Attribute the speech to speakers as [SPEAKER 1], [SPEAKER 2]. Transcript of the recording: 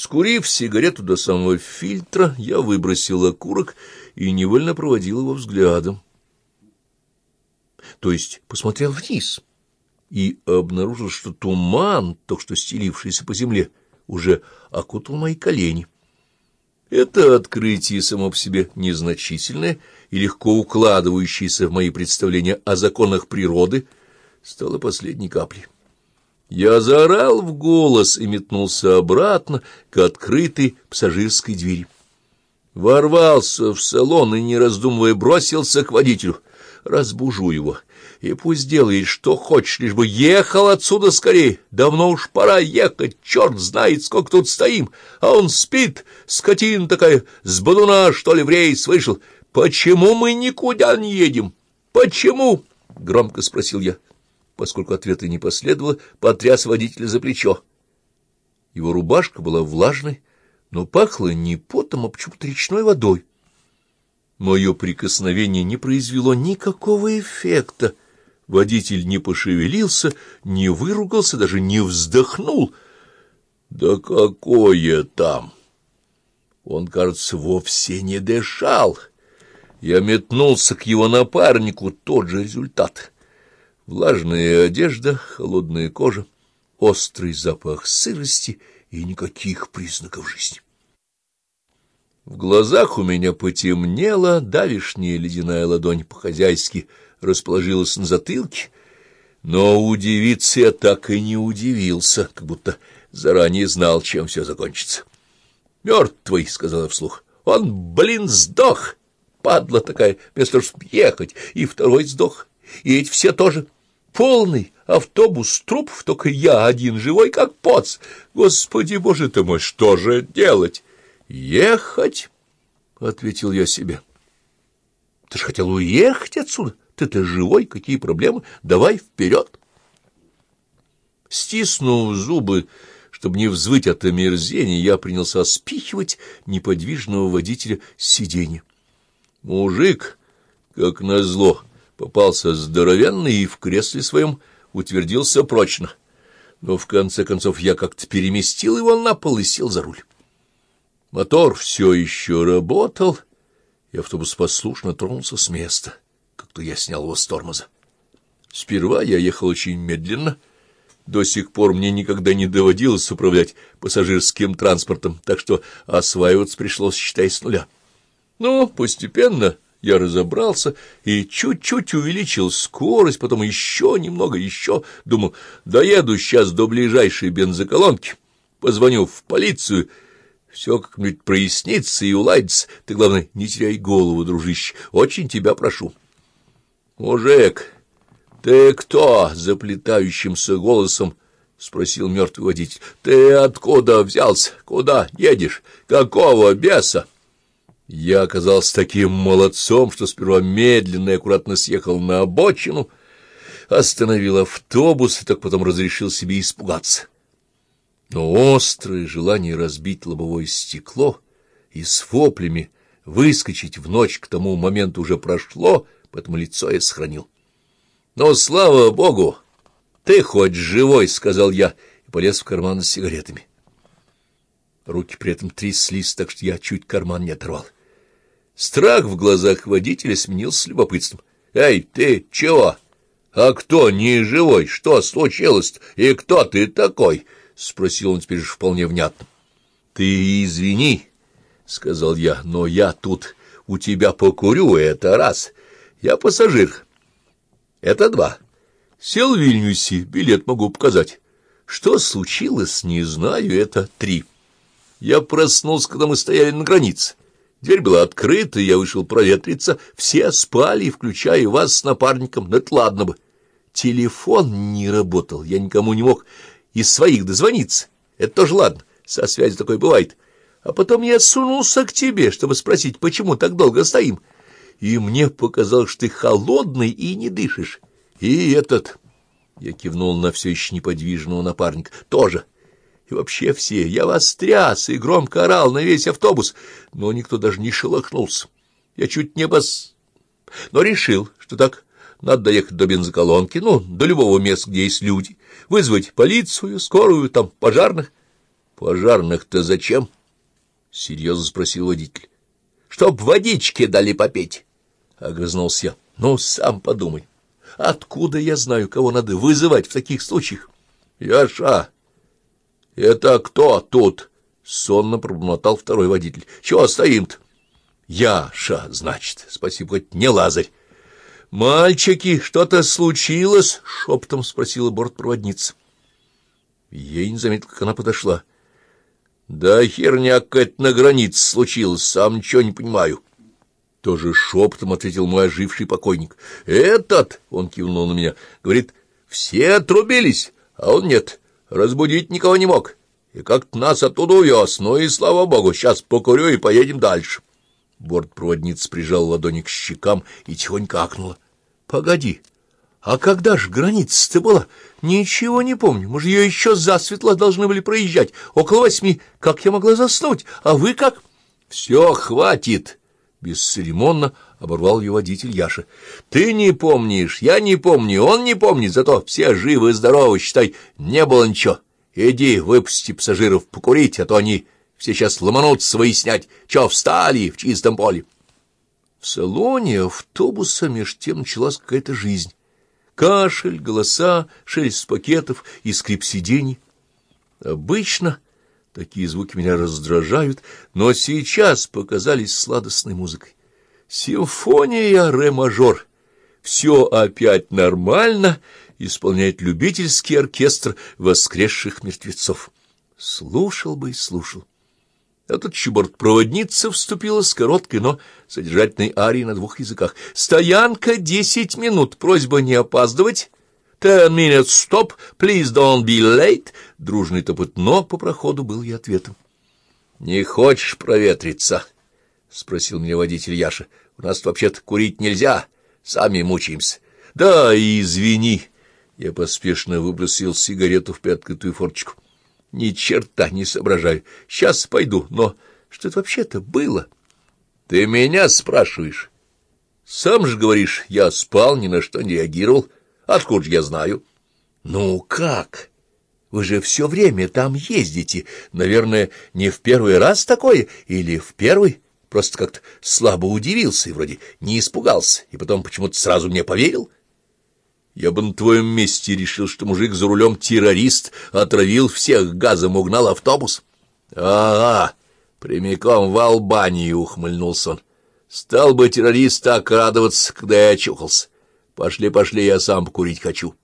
[SPEAKER 1] Скурив сигарету до самого фильтра, я выбросил окурок и невольно проводил его взглядом. То есть посмотрел вниз и обнаружил, что туман, только что стелившийся по земле, уже окутал мои колени. Это открытие само по себе незначительное и легко укладывающееся в мои представления о законах природы стало последней каплей. Я заорал в голос и метнулся обратно к открытой пассажирской двери. Ворвался в салон и, не раздумывая, бросился к водителю. Разбужу его, и пусть делает, что хочешь, лишь бы ехал отсюда скорее. Давно уж пора ехать, черт знает, сколько тут стоим. А он спит, скотина такая, с бодуна, что ли, в рейс вышел. Почему мы никуда не едем? Почему? — громко спросил я поскольку ответа не последовало, потряс водителя за плечо. Его рубашка была влажной, но пахло не потом, а почему-то речной водой. Мое прикосновение не произвело никакого эффекта. Водитель не пошевелился, не выругался, даже не вздохнул. Да какое там! Он, кажется, вовсе не дышал. Я метнулся к его напарнику, тот же результат — Влажная одежда, холодная кожа, острый запах сырости и никаких признаков жизни. В глазах у меня потемнело, давишняя ледяная ладонь по-хозяйски расположилась на затылке, но удивиться я так и не удивился, как будто заранее знал, чем все закончится. «Мертвый», — сказал я вслух, — «он, блин, сдох, падла такая, вместо чтобы ехать, и второй сдох, и эти все тоже». Полный автобус трупов, только я один живой, как поц. Господи, боже ты мой, что же делать? Ехать? — ответил я себе. Ты же хотел уехать отсюда. Ты-то живой, какие проблемы? Давай вперед. Стиснув зубы, чтобы не взвыть от омерзения, я принялся спихивать неподвижного водителя с сиденья. Мужик, как назло, попался здоровенный и в кресле своем утвердился прочно. Но в конце концов я как-то переместил его на пол и сел за руль. Мотор все еще работал, и автобус послушно тронулся с места, как-то я снял его с тормоза. Сперва я ехал очень медленно. До сих пор мне никогда не доводилось управлять пассажирским транспортом, так что осваиваться пришлось, считай, с нуля. Но постепенно я разобрался и чуть-чуть увеличил скорость, потом еще немного, еще. Думал, доеду сейчас до ближайшей бензоколонки, позвоню в полицию, все как-нибудь прояснится и уладится. Ты, главное, не теряй голову, дружище, очень тебя прошу. Мужик, ты кто? — заплетающимся голосом спросил мертвый водитель. — Ты откуда взялся? Куда едешь? Какого беса? — я оказался таким молодцом, что сперва медленно и аккуратно съехал на обочину, остановил автобус и так потом разрешил себе испугаться. Но острое желание разбить лобовое стекло и с воплями выскочить в ночь к тому моменту уже прошло, поэтому лицо я сохранил. — Но, слава богу, ты хоть живой, — сказал я и полез в карман с сигаретами. Руки при этом тряслись, так что я чуть карман не оторвал. — Страх в глазах водителя сменился любопытством. — Эй, ты чего? А кто не живой? Что случилось? И кто ты такой? — спросил он теперь же вполне внятно. — Ты извини, — сказал я, — но я тут у тебя покурю, это раз. Я пассажир. Это два. Сел в Вильнюсе, билет могу показать. Что случилось, не знаю, это три. Я проснулся, когда мы стояли на границе. Дверь была открыта, я вышел проветриться. Все спали, включая вас с напарником. Но это ладно бы. Телефон не работал, я никому не мог из своих дозвониться. Это тоже ладно, со связью такое бывает. А потом я сунулся к тебе, чтобы спросить, почему так долго стоим. И мне показалось, что ты холодный и не дышишь. И этот... Я кивнул на все еще неподвижного напарника. Тоже... И вообще все. Я вас тряс и громко орал на весь автобус, но никто даже не шелохнулся. Я чуть не бас... Но решил, что так надо доехать до бензоколонки, ну, до любого места, где есть люди, вызвать полицию, скорую, там, пожарных. Пожарных-то зачем? — серьезно спросил водитель. — Чтоб водички дали попить, — огрызнулся я. — Ну, сам подумай, откуда я знаю, кого надо вызывать в таких случаях? — Яша, это кто тут? — сонно пробормотал второй водитель. — Чего стоим-то? — Яша, значит, спасибо, хоть не Лазарь. — Мальчики, что-то случилось? — шепотом спросила бортпроводница. Ей не заметил, как она подошла. — да херня какая-то на границе случилась, сам ничего не понимаю. Тоже шепотом ответил мой оживший покойник. Этот, он кивнул на меня, говорит, все отрубились, а он нет, разбудить никого не мог. И как-то нас оттуда увез, ну и слава богу, сейчас покурю и поедем дальше. Бортпроводница прижал ладони к щекам и тихонько акнула. — Погоди, а когда ж граница-то была? Ничего не помню. Мы же ее еще засветло должны были проезжать. Около восьми. Как я могла заснуть? А вы как? Все, хватит. Бесцеремонно оборвал ее водитель Яша. Ты не помнишь, я не помню, он не помнит, зато все живы и здоровы, считай, не было ничего. Иди, выпусти пассажиров покурить, а то они все сейчас ломанутся выяснять, что встали в чистом поле. В салоне автобуса меж тем началась какая-то жизнь. Кашель, голоса, шелест пакетов и скрип сидений. Обычно такие звуки меня раздражают, но сейчас показались сладостной музыкой. Симфония ре-мажор. Все опять нормально, исполняет любительский оркестр воскресших мертвецов. Слушал бы и слушал. А тут чуборт-проводница вступила с короткой, но содержательной арией на двух языках. «Стоянка десять минут. Просьба не опаздывать. Ten minutes stop. Please don't be late». Дружный топот ног по проходу был ей ответом. «Не хочешь проветриться?» — спросил меня водитель Яша. «У нас вообще-то курить нельзя. Сами мучаемся». «Да, извини». Я поспешно выбросил сигарету в приоткрытую форточку. Ни черта не соображаю. Сейчас пойду, но что это вообще-то было? Ты меня спрашиваешь? Сам же говоришь, я спал, ни на что не реагировал. Откуда же я знаю? Ну как? Вы же все время там ездите. Наверное, не в первый раз такое или в первый? Просто как-то слабо удивился и вроде не испугался, и потом почему-то сразу мне поверил. Я бы на твоем месте решил, что мужик за рулем террорист, отравил всех газом, угнал автобус. — Ага, прямиком в Албанию, — ухмыльнулся он. — Стал бы террорист так радоваться, когда я очухался. Пошли, пошли, я сам покурить хочу.